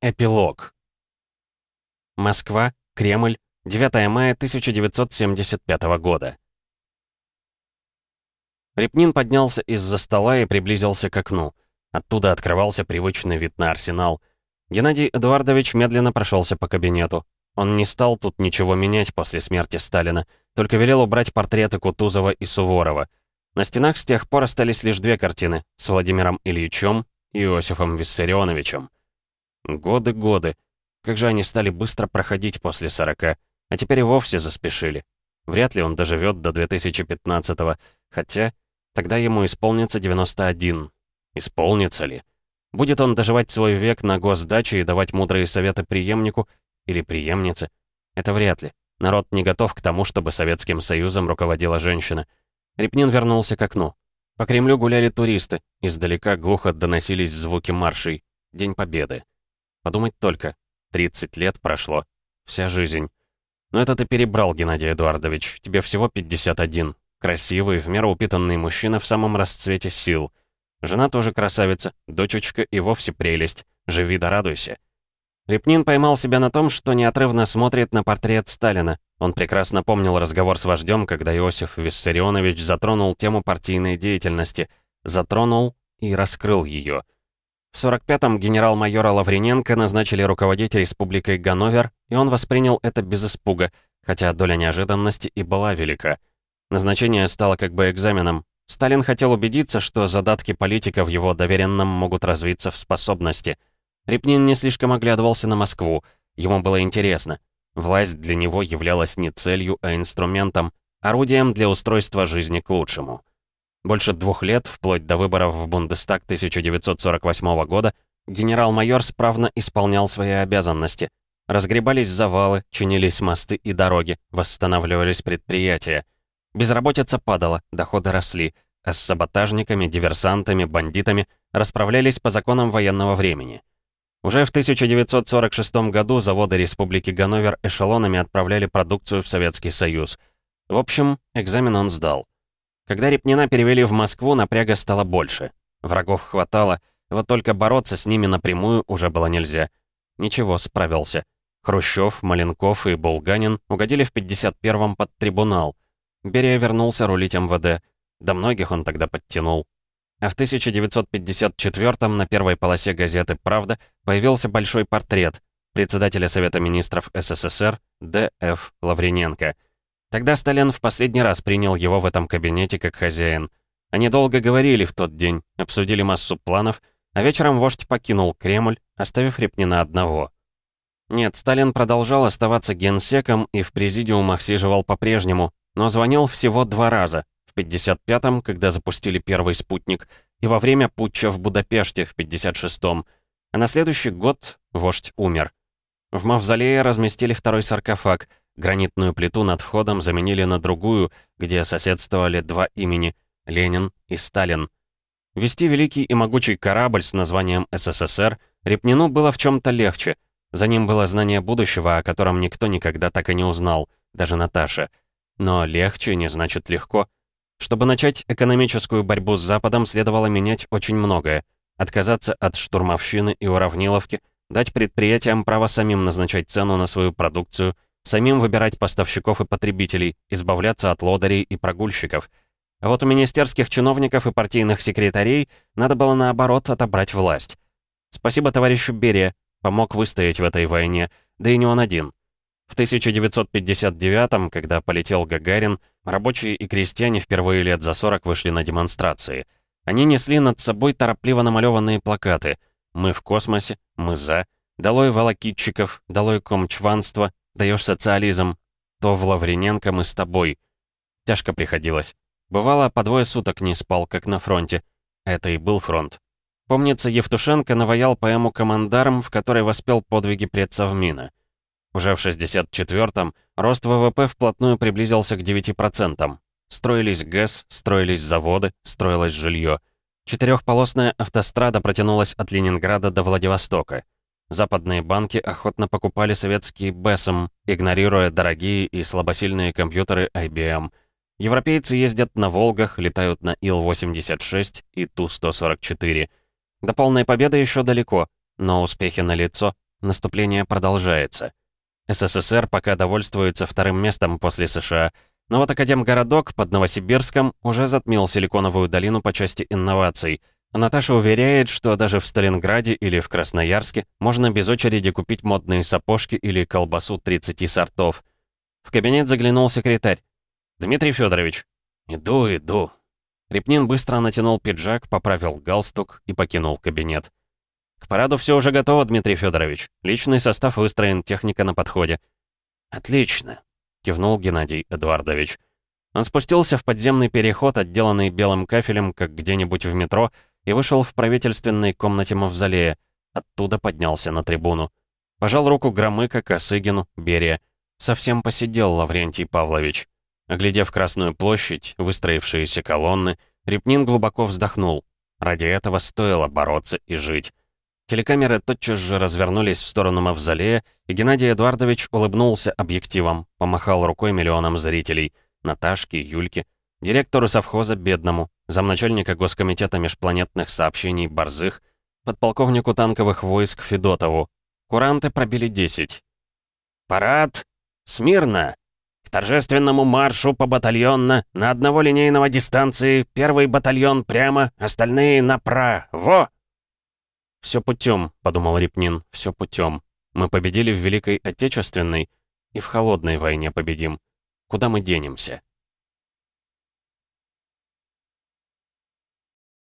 Эпилог. Москва, Кремль, 9 мая 1975 года. Репнин поднялся из-за стола и приблизился к окну. Оттуда открывался привычный вид на арсенал. Геннадий Эдуардович медленно прошелся по кабинету. Он не стал тут ничего менять после смерти Сталина, только велел убрать портреты Кутузова и Суворова. На стенах с тех пор остались лишь две картины с Владимиром Ильичем и Иосифом Виссарионовичем. Годы, годы. Как же они стали быстро проходить после 40, а теперь и вовсе заспешили. Вряд ли он доживет до 2015-го, хотя тогда ему исполнится 91. Исполнится ли? Будет он доживать свой век на госдаче и давать мудрые советы преемнику или преемнице? Это вряд ли. Народ не готов к тому, чтобы Советским Союзом руководила женщина. Репнин вернулся к окну. По Кремлю гуляли туристы. Издалека глухо доносились звуки маршей. День Победы. Подумать только. 30 лет прошло. Вся жизнь. Но это ты перебрал, Геннадий Эдуардович. Тебе всего 51. Красивый, в меру упитанный мужчина в самом расцвете сил. Жена тоже красавица, дочечка и вовсе прелесть. Живи да радуйся. Репнин поймал себя на том, что неотрывно смотрит на портрет Сталина. Он прекрасно помнил разговор с вождем, когда Иосиф Виссарионович затронул тему партийной деятельности. Затронул и раскрыл ее. В 45-м генерал-майора Лаврененко назначили руководить республикой Ганновер, и он воспринял это без испуга, хотя доля неожиданности и была велика. Назначение стало как бы экзаменом. Сталин хотел убедиться, что задатки политика в его доверенном могут развиться в способности. Репнин не слишком оглядывался на Москву. Ему было интересно. Власть для него являлась не целью, а инструментом, орудием для устройства жизни к лучшему. Больше двух лет, вплоть до выборов в Бундестаг 1948 года, генерал-майор справно исполнял свои обязанности. Разгребались завалы, чинились мосты и дороги, восстанавливались предприятия. Безработица падала, доходы росли, а с саботажниками, диверсантами, бандитами расправлялись по законам военного времени. Уже в 1946 году заводы Республики Ганновер эшелонами отправляли продукцию в Советский Союз. В общем, экзамен он сдал. Когда Репнина перевели в Москву, напряга стало больше. Врагов хватало, вот только бороться с ними напрямую уже было нельзя. Ничего, справился. Хрущев, Маленков и Булганин угодили в 51-м под трибунал. Берия вернулся рулить МВД. До многих он тогда подтянул. А в 1954-м на первой полосе газеты «Правда» появился большой портрет председателя Совета министров СССР Д.Ф. Лаврененко — Тогда Сталин в последний раз принял его в этом кабинете как хозяин. Они долго говорили в тот день, обсудили массу планов, а вечером вождь покинул Кремль, оставив Репнина одного. Нет, Сталин продолжал оставаться генсеком и в президиумах сиживал по-прежнему, но звонил всего два раза. В 55-м, когда запустили первый спутник, и во время путча в Будапеште в 56-м. А на следующий год вождь умер. В мавзолее разместили второй саркофаг, Гранитную плиту над входом заменили на другую, где соседствовали два имени — Ленин и Сталин. Вести великий и могучий корабль с названием СССР Репнину было в чем-то легче. За ним было знание будущего, о котором никто никогда так и не узнал, даже Наташа. Но легче не значит легко. Чтобы начать экономическую борьбу с Западом, следовало менять очень многое. Отказаться от штурмовщины и уравниловки, дать предприятиям право самим назначать цену на свою продукцию — Самим выбирать поставщиков и потребителей, избавляться от лодырей и прогульщиков. А вот у министерских чиновников и партийных секретарей надо было наоборот отобрать власть. Спасибо товарищу Берия, помог выстоять в этой войне, да и не он один. В 1959-м, когда полетел Гагарин, рабочие и крестьяне впервые лет за 40 вышли на демонстрации. Они несли над собой торопливо намалеванные плакаты «Мы в космосе», «Мы за», «Долой волокитчиков», «Долой комчванство», даешь социализм, то в Лаврененко мы с тобой. Тяжко приходилось. Бывало, по двое суток не спал, как на фронте. Это и был фронт. Помнится, Евтушенко наваял поэму «Командарм», в которой воспел подвиги предсовмина. Уже в 64-м рост ВВП вплотную приблизился к 9%. Строились ГЭС, строились заводы, строилось жилье. Четырехполосная автострада протянулась от Ленинграда до Владивостока. Западные банки охотно покупали советские БЭСом, игнорируя дорогие и слабосильные компьютеры IBM. Европейцы ездят на «Волгах», летают на Ил-86 и Ту-144. До полной победы еще далеко, но успехи налицо, наступление продолжается. СССР пока довольствуется вторым местом после США, но вот Академгородок под Новосибирском уже затмил Силиконовую долину по части инноваций. Наташа уверяет, что даже в Сталинграде или в Красноярске можно без очереди купить модные сапожки или колбасу 30 сортов. В кабинет заглянул секретарь. «Дмитрий Федорович». «Иду, иду». Репнин быстро натянул пиджак, поправил галстук и покинул кабинет. «К параду все уже готово, Дмитрий Федорович. Личный состав выстроен, техника на подходе». «Отлично», — кивнул Геннадий Эдуардович. Он спустился в подземный переход, отделанный белым кафелем, как где-нибудь в метро, и вышел в правительственной комнате Мавзолея. Оттуда поднялся на трибуну. Пожал руку Громыко, Косыгину, Берия. Совсем посидел Лаврентий Павлович. Оглядев Красную площадь, выстроившиеся колонны, Репнин глубоко вздохнул. Ради этого стоило бороться и жить. Телекамеры тотчас же развернулись в сторону Мавзолея, и Геннадий Эдуардович улыбнулся объективом, помахал рукой миллионам зрителей. Наташке, Юльке, директору совхоза Бедному, замначальника Госкомитета межпланетных сообщений Борзых, подполковнику танковых войск Федотову. Куранты пробили 10. «Парад! Смирно! К торжественному маршу по батальонно, на одного линейного дистанции, первый батальон прямо, остальные направо!» «Все путем», — подумал Репнин, — «все путем. Мы победили в Великой Отечественной и в Холодной войне победим. Куда мы денемся?»